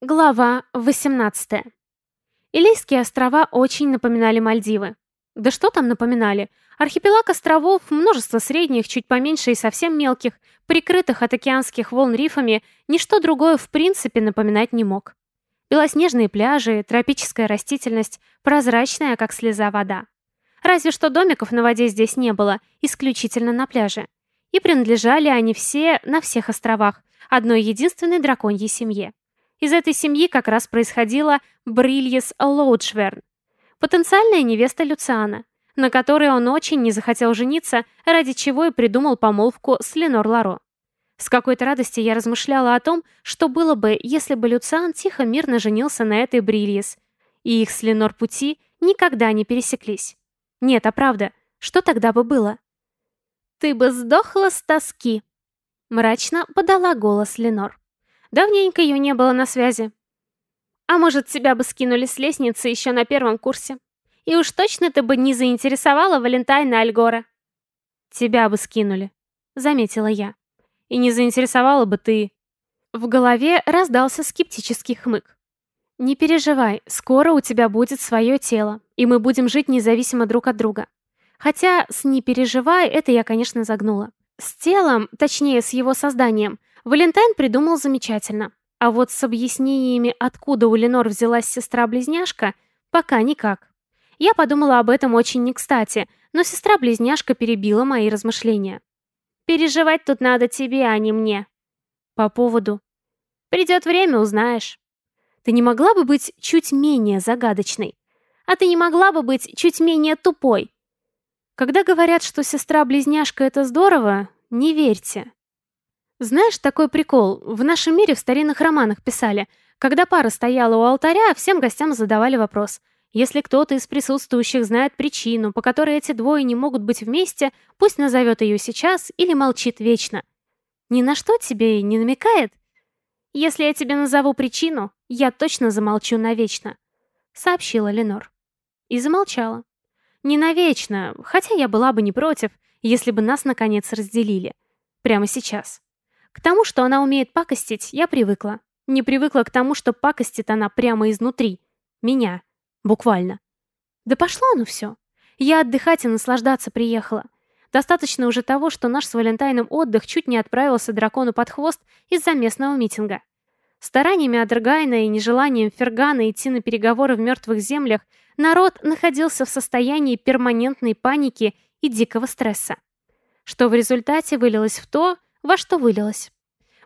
Глава 18. Илийские острова очень напоминали Мальдивы. Да что там напоминали? Архипелаг островов, множество средних, чуть поменьше и совсем мелких, прикрытых от океанских волн рифами, ничто другое в принципе напоминать не мог. Белоснежные пляжи, тропическая растительность, прозрачная, как слеза вода. Разве что домиков на воде здесь не было, исключительно на пляже. И принадлежали они все на всех островах, одной единственной драконьей семье. Из этой семьи как раз происходила Брильес Лоуджверн, потенциальная невеста Люциана, на которой он очень не захотел жениться, ради чего и придумал помолвку с Ленор Ларо. С какой-то радости я размышляла о том, что было бы, если бы Люциан тихо-мирно женился на этой Брильес, и их с Ленор пути никогда не пересеклись. Нет, а правда, что тогда бы было? «Ты бы сдохла с тоски», — мрачно подала голос Ленор. Давненько ее не было на связи. А может, тебя бы скинули с лестницы еще на первом курсе. И уж точно ты бы не заинтересовала Валентайна Альгора. Тебя бы скинули, заметила я. И не заинтересовала бы ты. В голове раздался скептический хмык. «Не переживай, скоро у тебя будет свое тело, и мы будем жить независимо друг от друга. Хотя с «не переживай» это я, конечно, загнула. С телом, точнее, с его созданием, Валентайн придумал замечательно. А вот с объяснениями, откуда у Ленор взялась сестра-близняшка, пока никак. Я подумала об этом очень не кстати, но сестра-близняшка перебила мои размышления. «Переживать тут надо тебе, а не мне». «По поводу...» «Придет время, узнаешь». «Ты не могла бы быть чуть менее загадочной? А ты не могла бы быть чуть менее тупой?» Когда говорят, что сестра-близняшка — это здорово, не верьте. Знаешь, такой прикол. В нашем мире в старинных романах писали, когда пара стояла у алтаря, всем гостям задавали вопрос. Если кто-то из присутствующих знает причину, по которой эти двое не могут быть вместе, пусть назовет ее сейчас или молчит вечно. Ни на что тебе не намекает? Если я тебе назову причину, я точно замолчу навечно, сообщила Ленор. И замолчала. Не навечно, хотя я была бы не против, если бы нас наконец разделили. Прямо сейчас. К тому, что она умеет пакостить, я привыкла. Не привыкла к тому, что пакостит она прямо изнутри. Меня. Буквально. Да пошло оно все. Я отдыхать и наслаждаться приехала. Достаточно уже того, что наш с Валентайном отдых чуть не отправился дракону под хвост из-за местного митинга. Стараниями Адргайна и нежеланием Фергана идти на переговоры в мертвых землях народ находился в состоянии перманентной паники и дикого стресса. Что в результате вылилось в то, во что вылилось.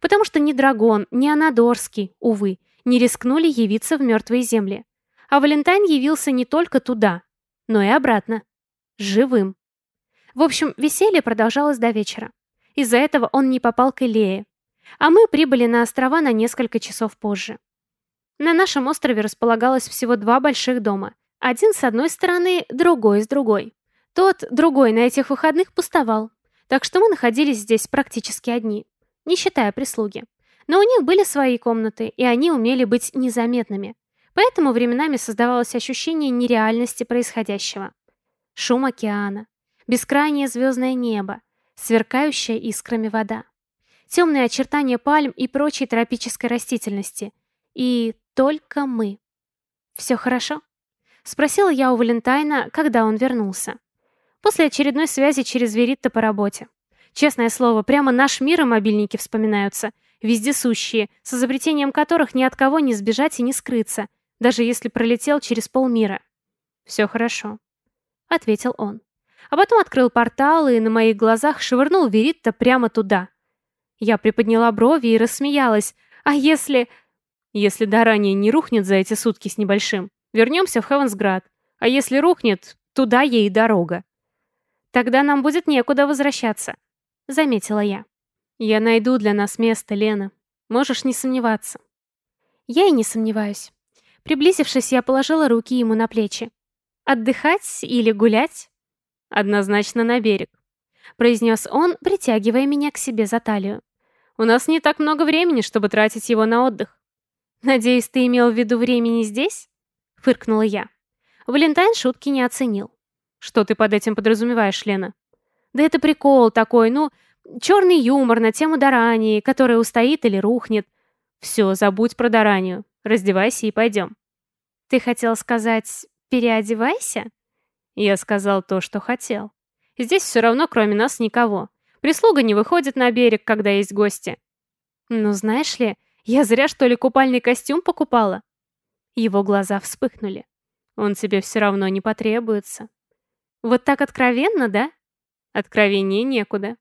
Потому что ни Драгон, ни Анадорский, увы, не рискнули явиться в мертвые земли. А Валентайн явился не только туда, но и обратно. Живым. В общем, веселье продолжалось до вечера. Из-за этого он не попал к Илее. А мы прибыли на острова на несколько часов позже. На нашем острове располагалось всего два больших дома. Один с одной стороны, другой с другой. Тот, другой на этих выходных пустовал. Так что мы находились здесь практически одни, не считая прислуги. Но у них были свои комнаты, и они умели быть незаметными. Поэтому временами создавалось ощущение нереальности происходящего. Шум океана, бескрайнее звездное небо, сверкающая искрами вода, темные очертания пальм и прочей тропической растительности. И только мы. «Все хорошо?» — спросила я у Валентайна, когда он вернулся. После очередной связи через Веритта по работе. Честное слово, прямо наш мир и мобильники вспоминаются. Вездесущие, с изобретением которых ни от кого не сбежать и не скрыться, даже если пролетел через полмира. «Все хорошо», — ответил он. А потом открыл портал и на моих глазах швырнул Веритта прямо туда. Я приподняла брови и рассмеялась. «А если...» «Если Дарания не рухнет за эти сутки с небольшим, вернемся в Хевенсград. А если рухнет, туда ей дорога». Тогда нам будет некуда возвращаться», — заметила я. «Я найду для нас место, Лена. Можешь не сомневаться». Я и не сомневаюсь. Приблизившись, я положила руки ему на плечи. «Отдыхать или гулять?» «Однозначно на берег», — произнес он, притягивая меня к себе за талию. «У нас не так много времени, чтобы тратить его на отдых». «Надеюсь, ты имел в виду времени здесь?» — фыркнула я. Валентайн шутки не оценил. Что ты под этим подразумеваешь, Лена? Да это прикол такой, ну, черный юмор на тему Дарании, которая устоит или рухнет. Все, забудь про Даранию. Раздевайся и пойдем. Ты хотел сказать «переодевайся»? Я сказал то, что хотел. Здесь все равно кроме нас никого. Прислуга не выходит на берег, когда есть гости. Ну, знаешь ли, я зря, что ли, купальный костюм покупала? Его глаза вспыхнули. Он тебе все равно не потребуется. Вот так откровенно, да? Откровеннее некуда.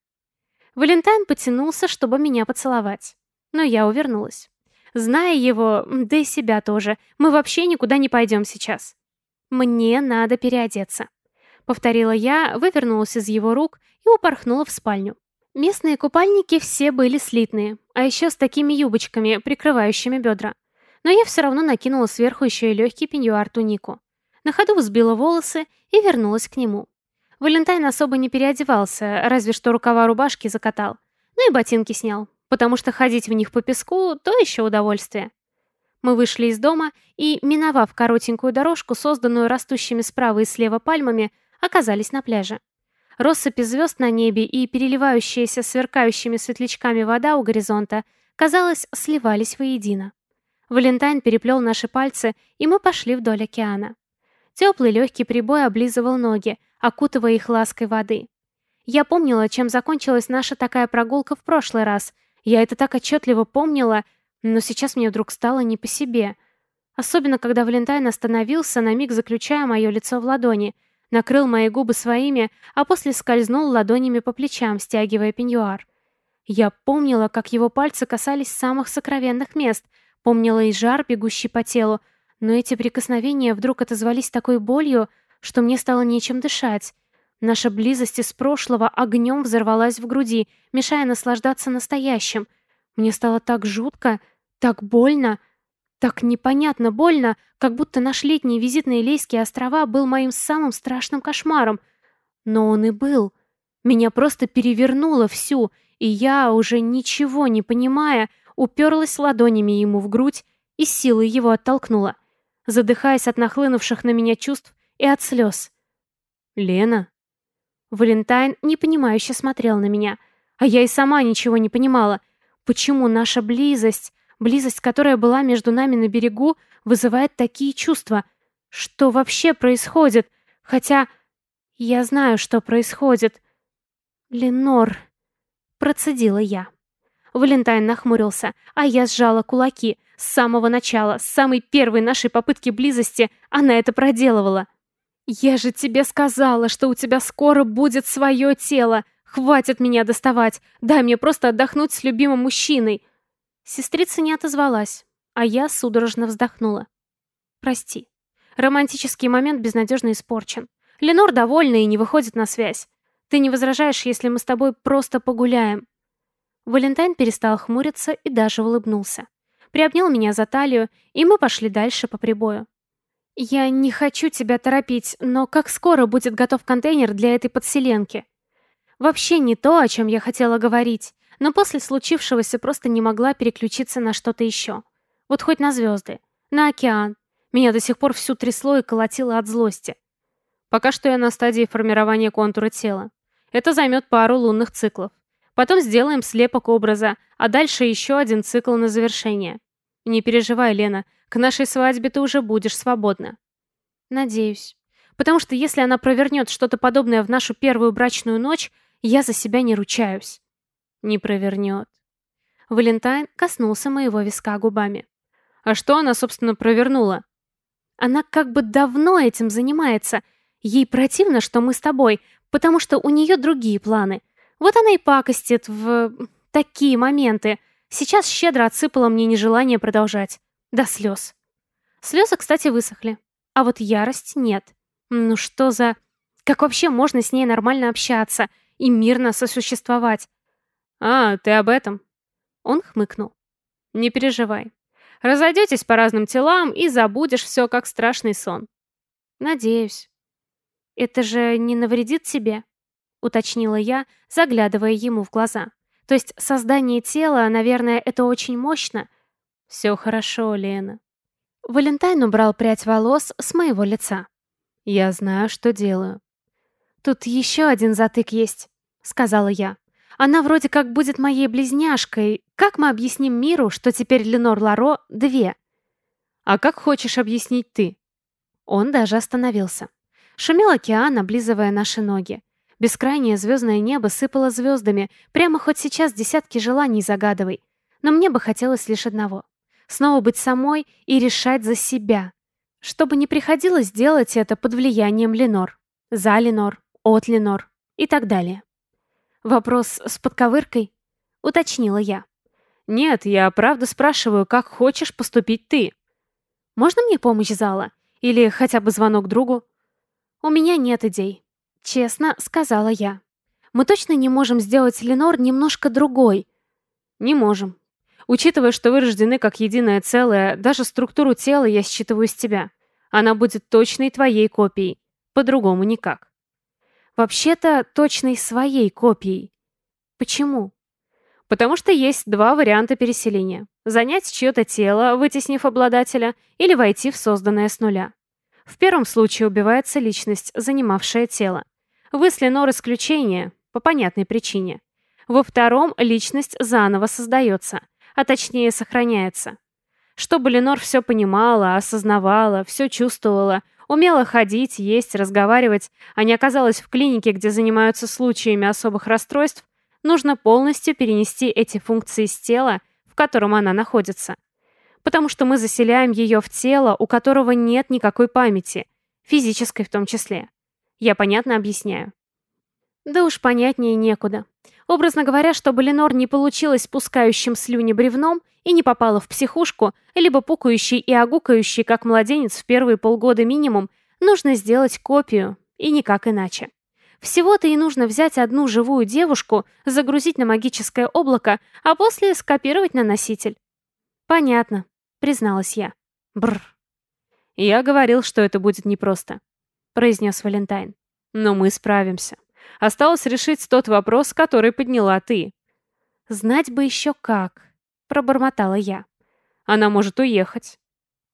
Валентайн потянулся, чтобы меня поцеловать. Но я увернулась. Зная его, да и себя тоже, мы вообще никуда не пойдем сейчас. Мне надо переодеться. Повторила я, вывернулась из его рук и упорхнула в спальню. Местные купальники все были слитные, а еще с такими юбочками, прикрывающими бедра. Но я все равно накинула сверху еще и легкий пеньюар-тунику. На ходу взбила волосы и вернулась к нему. Валентайн особо не переодевался, разве что рукава рубашки закатал. Ну и ботинки снял, потому что ходить в них по песку – то еще удовольствие. Мы вышли из дома и, миновав коротенькую дорожку, созданную растущими справа и слева пальмами, оказались на пляже. Россыпи звезд на небе и переливающаяся сверкающими светлячками вода у горизонта, казалось, сливались воедино. Валентайн переплел наши пальцы, и мы пошли вдоль океана. Теплый легкий прибой облизывал ноги, окутывая их лаской воды. Я помнила, чем закончилась наша такая прогулка в прошлый раз. Я это так отчетливо помнила, но сейчас мне вдруг стало не по себе. Особенно, когда Валентайн остановился, на миг заключая мое лицо в ладони, накрыл мои губы своими, а после скользнул ладонями по плечам, стягивая пеньюар. Я помнила, как его пальцы касались самых сокровенных мест, помнила и жар, бегущий по телу, но эти прикосновения вдруг отозвались такой болью, что мне стало нечем дышать. Наша близость из прошлого огнем взорвалась в груди, мешая наслаждаться настоящим. Мне стало так жутко, так больно, так непонятно больно, как будто наш летний визит на Илейские острова был моим самым страшным кошмаром. Но он и был. Меня просто перевернуло всю, и я, уже ничего не понимая, уперлась ладонями ему в грудь и силой его оттолкнула, задыхаясь от нахлынувших на меня чувств и от слез. «Лена?» Валентайн непонимающе смотрел на меня, а я и сама ничего не понимала. Почему наша близость, близость, которая была между нами на берегу, вызывает такие чувства? Что вообще происходит? Хотя я знаю, что происходит. «Ленор», — процедила я. Валентайн нахмурился, а я сжала кулаки. С самого начала, с самой первой нашей попытки близости она это проделывала. «Я же тебе сказала, что у тебя скоро будет свое тело. Хватит меня доставать. Дай мне просто отдохнуть с любимым мужчиной». Сестрица не отозвалась, а я судорожно вздохнула. «Прости. Романтический момент безнадежно испорчен. Ленор довольна и не выходит на связь. Ты не возражаешь, если мы с тобой просто погуляем?» Валентайн перестал хмуриться и даже улыбнулся. Приобнял меня за талию, и мы пошли дальше по прибою. «Я не хочу тебя торопить, но как скоро будет готов контейнер для этой подселенки?» Вообще не то, о чем я хотела говорить, но после случившегося просто не могла переключиться на что-то еще. Вот хоть на звезды, на океан. Меня до сих пор всю трясло и колотило от злости. Пока что я на стадии формирования контура тела. Это займет пару лунных циклов. Потом сделаем слепок образа, а дальше еще один цикл на завершение. Не переживай, Лена, к нашей свадьбе ты уже будешь свободна. Надеюсь. Потому что если она провернет что-то подобное в нашу первую брачную ночь, я за себя не ручаюсь. Не провернет. Валентайн коснулся моего виска губами. А что она, собственно, провернула? Она как бы давно этим занимается. Ей противно, что мы с тобой, потому что у нее другие планы. Вот она и пакостит в такие моменты. Сейчас щедро отсыпала мне нежелание продолжать. До слез. Слезы, кстати, высохли. А вот ярость нет. Ну что за... Как вообще можно с ней нормально общаться и мирно сосуществовать? А, ты об этом? Он хмыкнул. Не переживай. Разойдетесь по разным телам и забудешь все как страшный сон. Надеюсь. Это же не навредит тебе? Уточнила я, заглядывая ему в глаза. То есть создание тела, наверное, это очень мощно, «Все хорошо, Лена». Валентайн убрал прядь волос с моего лица. «Я знаю, что делаю». «Тут еще один затык есть», — сказала я. «Она вроде как будет моей близняшкой. Как мы объясним миру, что теперь Ленор Ларо — две?» А как хочешь объяснить ты? Он даже остановился. Шумел океан, облизывая наши ноги. Бескрайнее звездное небо сыпало звездами, прямо хоть сейчас десятки желаний загадывай. Но мне бы хотелось лишь одного. Снова быть самой и решать за себя. Чтобы не приходилось делать это под влиянием Ленор. За Ленор, от Ленор и так далее. Вопрос с подковыркой? Уточнила я. Нет, я правда спрашиваю, как хочешь поступить ты. Можно мне помощь зала? Или хотя бы звонок другу? У меня нет идей. Честно сказала я. Мы точно не можем сделать Ленор немножко другой. Не можем. Учитывая, что вы рождены как единое целое, даже структуру тела я считываю с тебя. Она будет точной твоей копией. По-другому никак. Вообще-то точной своей копией. Почему? Потому что есть два варианта переселения. Занять чье-то тело, вытеснив обладателя, или войти в созданное с нуля. В первом случае убивается личность, занимавшая тело. Вы с исключение, по понятной причине. Во втором личность заново создается, а точнее сохраняется. Чтобы Ленор все понимала, осознавала, все чувствовала, умела ходить, есть, разговаривать, а не оказалась в клинике, где занимаются случаями особых расстройств, нужно полностью перенести эти функции с тела, в котором она находится. Потому что мы заселяем ее в тело, у которого нет никакой памяти, физической в том числе. Я понятно объясняю. Да уж понятнее некуда. Образно говоря, чтобы Ленор не получилась спускающим слюни бревном и не попала в психушку, либо пукающей и огукающей, как младенец в первые полгода минимум, нужно сделать копию, и никак иначе. Всего-то и нужно взять одну живую девушку, загрузить на магическое облако, а после скопировать на носитель. «Понятно», — призналась я. Бррр. «Я говорил, что это будет непросто», — произнес Валентайн. «Но мы справимся». Осталось решить тот вопрос, который подняла ты. «Знать бы еще как», — пробормотала я. «Она может уехать».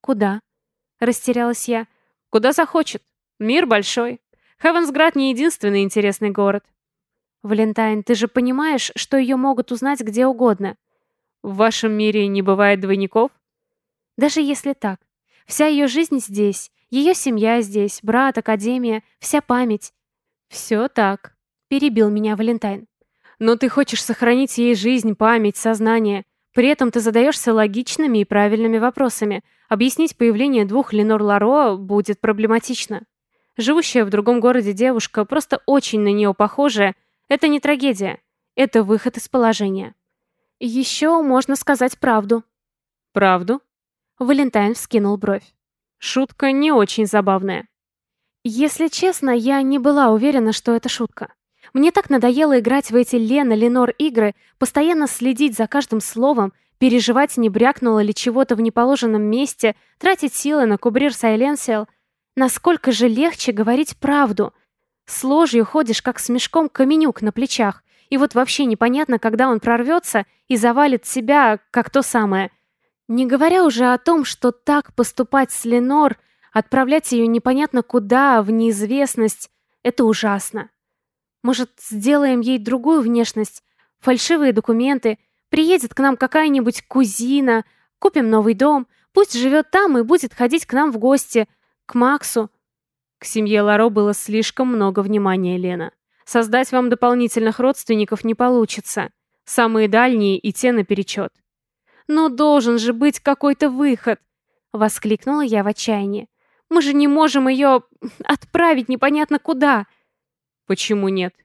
«Куда?» — растерялась я. «Куда захочет. Мир большой. Хевенсград не единственный интересный город». «Валентайн, ты же понимаешь, что ее могут узнать где угодно?» «В вашем мире не бывает двойников?» «Даже если так. Вся ее жизнь здесь, ее семья здесь, брат, академия, вся память. «Все так», — перебил меня Валентайн. «Но ты хочешь сохранить ей жизнь, память, сознание. При этом ты задаешься логичными и правильными вопросами. Объяснить появление двух Ленор Ларо будет проблематично. Живущая в другом городе девушка, просто очень на нее похожая, это не трагедия. Это выход из положения». «Еще можно сказать правду». «Правду?» Валентайн вскинул бровь. «Шутка не очень забавная». Если честно, я не была уверена, что это шутка. Мне так надоело играть в эти Лена, Ленор игры, постоянно следить за каждым словом, переживать, не брякнуло ли чего-то в неположенном месте, тратить силы на кубрир сайленсиал. Насколько же легче говорить правду. С ложью ходишь, как с мешком каменюк на плечах, и вот вообще непонятно, когда он прорвется и завалит себя, как то самое. Не говоря уже о том, что так поступать с Ленор — Отправлять ее непонятно куда, в неизвестность, это ужасно. Может, сделаем ей другую внешность, фальшивые документы, приедет к нам какая-нибудь кузина, купим новый дом, пусть живет там и будет ходить к нам в гости, к Максу. К семье Ларо было слишком много внимания, Лена. Создать вам дополнительных родственников не получится. Самые дальние и те наперечет. «Но должен же быть какой-то выход!» — воскликнула я в отчаянии. Мы же не можем ее отправить непонятно куда. Почему нет?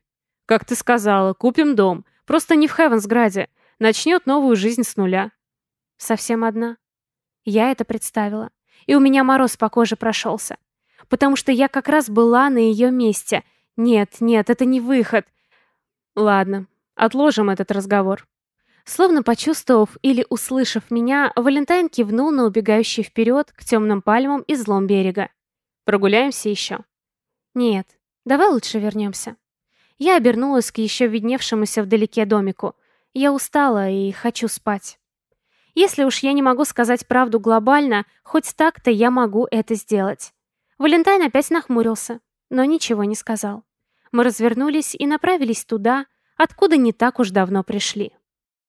Как ты сказала, купим дом. Просто не в Хевенсграде. Начнет новую жизнь с нуля. Совсем одна. Я это представила. И у меня мороз по коже прошелся. Потому что я как раз была на ее месте. Нет, нет, это не выход. Ладно, отложим этот разговор. Словно почувствовав или услышав меня, Валентайн кивнул на убегающий вперед к темным пальмам и злом берега. «Прогуляемся еще?» «Нет, давай лучше вернемся». Я обернулась к еще видневшемуся вдалеке домику. Я устала и хочу спать. Если уж я не могу сказать правду глобально, хоть так-то я могу это сделать. Валентайн опять нахмурился, но ничего не сказал. Мы развернулись и направились туда, откуда не так уж давно пришли.